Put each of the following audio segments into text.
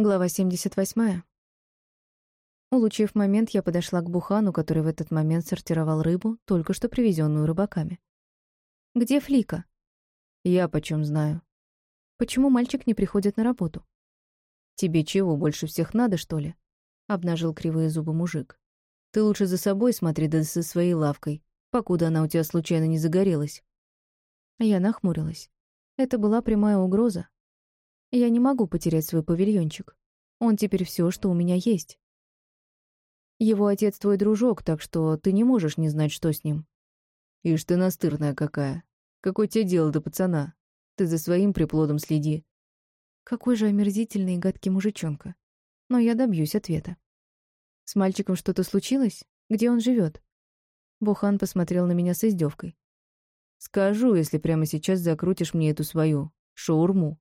Глава 78. Улучив момент, я подошла к Бухану, который в этот момент сортировал рыбу, только что привезенную рыбаками. «Где Флика?» «Я почем знаю». «Почему мальчик не приходит на работу?» «Тебе чего, больше всех надо, что ли?» — обнажил кривые зубы мужик. «Ты лучше за собой смотри, да со своей лавкой, покуда она у тебя случайно не загорелась». Я нахмурилась. Это была прямая угроза, я не могу потерять свой павильончик. Он теперь все, что у меня есть. Его отец твой дружок, так что ты не можешь не знать, что с ним. Ишь ты настырная какая. Какое тебе дело до пацана? Ты за своим приплодом следи. Какой же омерзительный и гадкий мужичонка. Но я добьюсь ответа. С мальчиком что-то случилось? Где он живет? Бухан посмотрел на меня с издевкой. Скажу, если прямо сейчас закрутишь мне эту свою шаурму.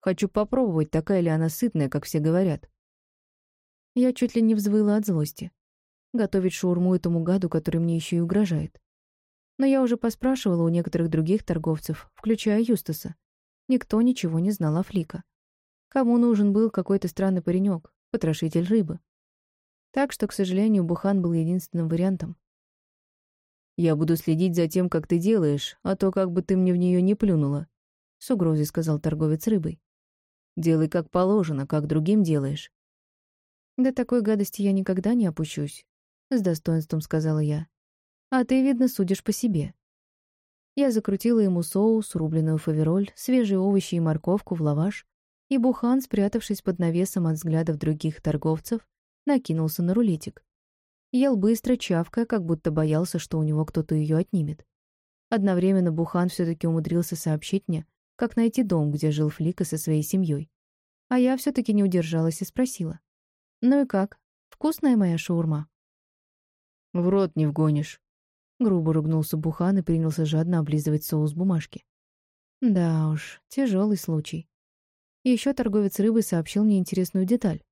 Хочу попробовать, такая ли она сытная, как все говорят. Я чуть ли не взвыла от злости. Готовить шаурму этому гаду, который мне еще и угрожает. Но я уже поспрашивала у некоторых других торговцев, включая Юстаса. Никто ничего не знал о Флика. Кому нужен был какой-то странный паренек, потрошитель рыбы. Так что, к сожалению, Бухан был единственным вариантом. «Я буду следить за тем, как ты делаешь, а то как бы ты мне в нее не плюнула», — с угрозой сказал торговец рыбой. Делай как положено, как другим делаешь. До такой гадости я никогда не опущусь, с достоинством сказала я. А ты, видно, судишь по себе. Я закрутила ему соус, рубленую фавероль, свежие овощи и морковку в лаваш, и Бухан, спрятавшись под навесом от взглядов других торговцев, накинулся на рулетик. Ел быстро, чавкая, как будто боялся, что у него кто-то ее отнимет. Одновременно Бухан все таки умудрился сообщить мне, как найти дом, где жил Флика со своей семьей. А я все таки не удержалась и спросила. «Ну и как? Вкусная моя шаурма?» «В рот не вгонишь», — грубо ругнулся Бухан и принялся жадно облизывать соус бумажки. Да уж, тяжелый случай. Еще торговец рыбой сообщил мне интересную деталь.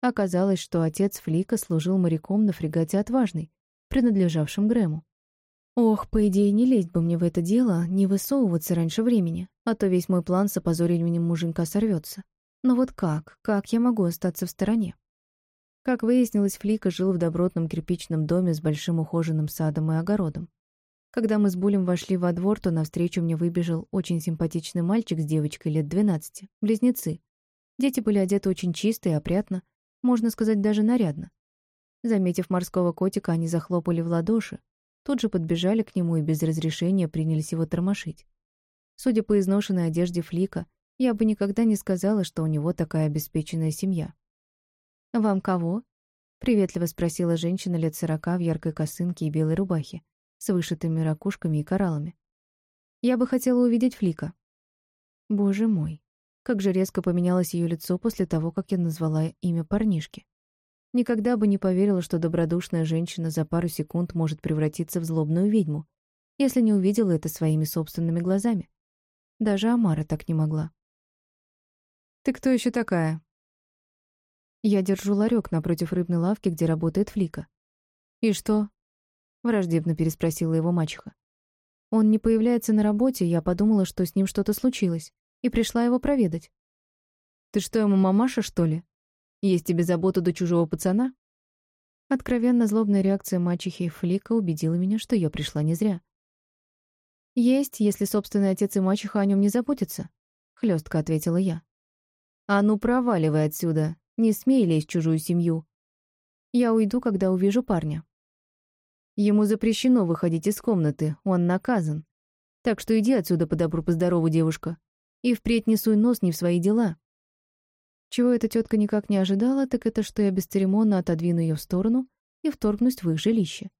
Оказалось, что отец Флика служил моряком на фрегате «Отважный», принадлежавшем Грэму. Ох, по идее, не лезть бы мне в это дело, не высовываться раньше времени, а то весь мой план с опозориванием муженька сорвется. Но вот как? Как я могу остаться в стороне? Как выяснилось, Флика жил в добротном кирпичном доме с большим ухоженным садом и огородом. Когда мы с Булем вошли во двор, то навстречу мне выбежал очень симпатичный мальчик с девочкой лет 12, близнецы. Дети были одеты очень чисто и опрятно, можно сказать, даже нарядно. Заметив морского котика, они захлопали в ладоши, Тут же подбежали к нему и без разрешения принялись его тормошить. Судя по изношенной одежде Флика, я бы никогда не сказала, что у него такая обеспеченная семья. «Вам кого?» — приветливо спросила женщина лет сорока в яркой косынке и белой рубахе, с вышитыми ракушками и кораллами. «Я бы хотела увидеть Флика». Боже мой, как же резко поменялось ее лицо после того, как я назвала имя парнишки. Никогда бы не поверила, что добродушная женщина за пару секунд может превратиться в злобную ведьму, если не увидела это своими собственными глазами. Даже Амара так не могла. «Ты кто еще такая?» Я держу ларек напротив рыбной лавки, где работает Флика. «И что?» — враждебно переспросила его мачеха. «Он не появляется на работе, я подумала, что с ним что-то случилось, и пришла его проведать». «Ты что, ему мамаша, что ли?» Есть тебе забота до чужого пацана?» Откровенно злобная реакция мачехи Флика убедила меня, что я пришла не зря. «Есть, если собственный отец и мачеха о нем не заботятся», — хлестко ответила я. «А ну проваливай отсюда, не смей лезть в чужую семью». «Я уйду, когда увижу парня». «Ему запрещено выходить из комнаты, он наказан. Так что иди отсюда по добру, по здорову, девушка, и впредь не суй нос не в свои дела». Чего эта тетка никак не ожидала, так это что я бесцеремонно отодвину ее в сторону и вторгнусь в их жилище.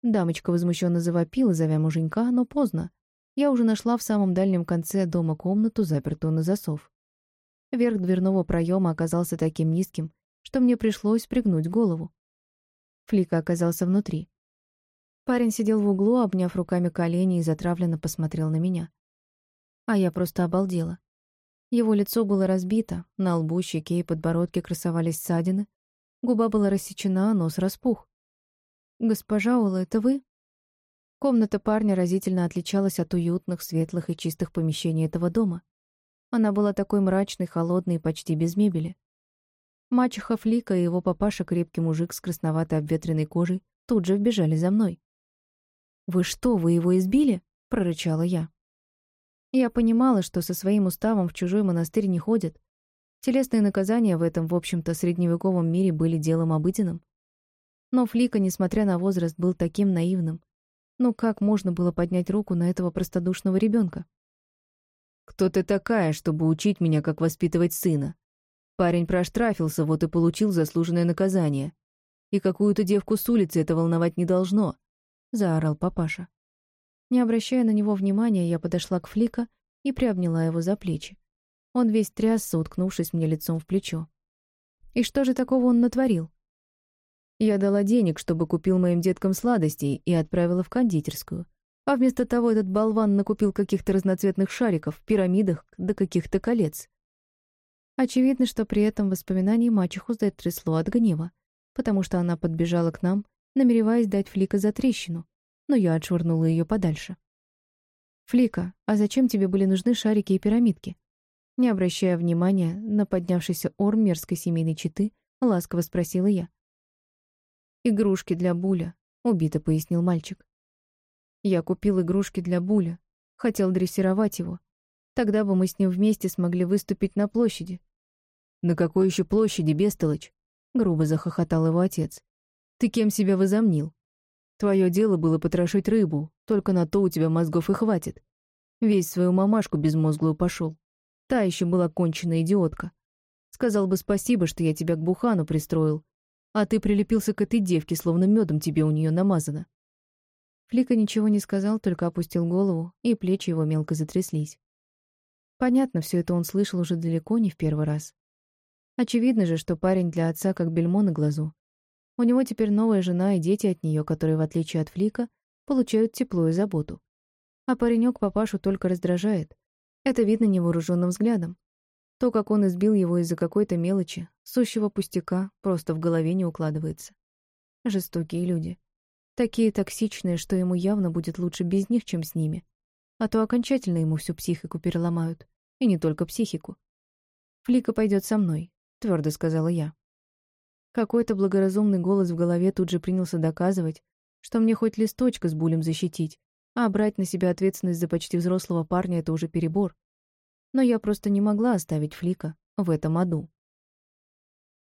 Дамочка возмущенно завопила, зовя муженька, но поздно. Я уже нашла в самом дальнем конце дома комнату, запертую на засов. Верх дверного проема оказался таким низким, что мне пришлось пригнуть голову. Флика оказался внутри. Парень сидел в углу, обняв руками колени и затравленно посмотрел на меня. А я просто обалдела. Его лицо было разбито, на лбу, щеке и подбородке красовались ссадины, губа была рассечена, нос распух. «Госпожа Ула, это вы?» Комната парня разительно отличалась от уютных, светлых и чистых помещений этого дома. Она была такой мрачной, холодной и почти без мебели. Мачеха Флика и его папаша, крепкий мужик с красноватой обветренной кожей, тут же вбежали за мной. «Вы что, вы его избили?» — прорычала я. Я понимала, что со своим уставом в чужой монастырь не ходят. Телесные наказания в этом, в общем-то, средневековом мире были делом обыденным. Но Флика, несмотря на возраст, был таким наивным. Ну как можно было поднять руку на этого простодушного ребенка? «Кто ты такая, чтобы учить меня, как воспитывать сына?» Парень проштрафился, вот и получил заслуженное наказание. И какую-то девку с улицы это волновать не должно, — заорал папаша. Не обращая на него внимания, я подошла к Флика и приобняла его за плечи. Он весь трясся, уткнувшись мне лицом в плечо. И что же такого он натворил? Я дала денег, чтобы купил моим деткам сладостей и отправила в кондитерскую. А вместо того этот болван накупил каких-то разноцветных шариков, пирамидах да каких-то колец. Очевидно, что при этом воспоминании мачеху затрясло от гнева, потому что она подбежала к нам, намереваясь дать Флика за трещину, но я отшвырнула ее подальше. «Флика, а зачем тебе были нужны шарики и пирамидки?» Не обращая внимания на поднявшийся ор мерзкой семейной четы, ласково спросила я. «Игрушки для Буля», — убито пояснил мальчик. «Я купил игрушки для Буля, хотел дрессировать его. Тогда бы мы с ним вместе смогли выступить на площади». «На какой еще площади, бестолочь?» — грубо захохотал его отец. «Ты кем себя возомнил? Твое дело было потрошить рыбу, только на то у тебя мозгов и хватит. Весь свою мамашку безмозглую пошел. Та еще была конченая идиотка. Сказал бы спасибо, что я тебя к Бухану пристроил, а ты прилепился к этой девке, словно медом тебе у нее намазано. Флика ничего не сказал, только опустил голову, и плечи его мелко затряслись. Понятно, все это он слышал уже далеко не в первый раз. Очевидно же, что парень для отца как бельмо на глазу. У него теперь новая жена и дети от нее, которые, в отличие от Флика, получают тепло и заботу. А паренек папашу только раздражает. Это видно невооруженным взглядом. То, как он избил его из-за какой-то мелочи, сущего пустяка, просто в голове не укладывается. Жестокие люди. Такие токсичные, что ему явно будет лучше без них, чем с ними. А то окончательно ему всю психику переломают. И не только психику. «Флика пойдет со мной», — твердо сказала я. Какой-то благоразумный голос в голове тут же принялся доказывать, что мне хоть листочка с булем защитить, а брать на себя ответственность за почти взрослого парня — это уже перебор. Но я просто не могла оставить Флика в этом аду.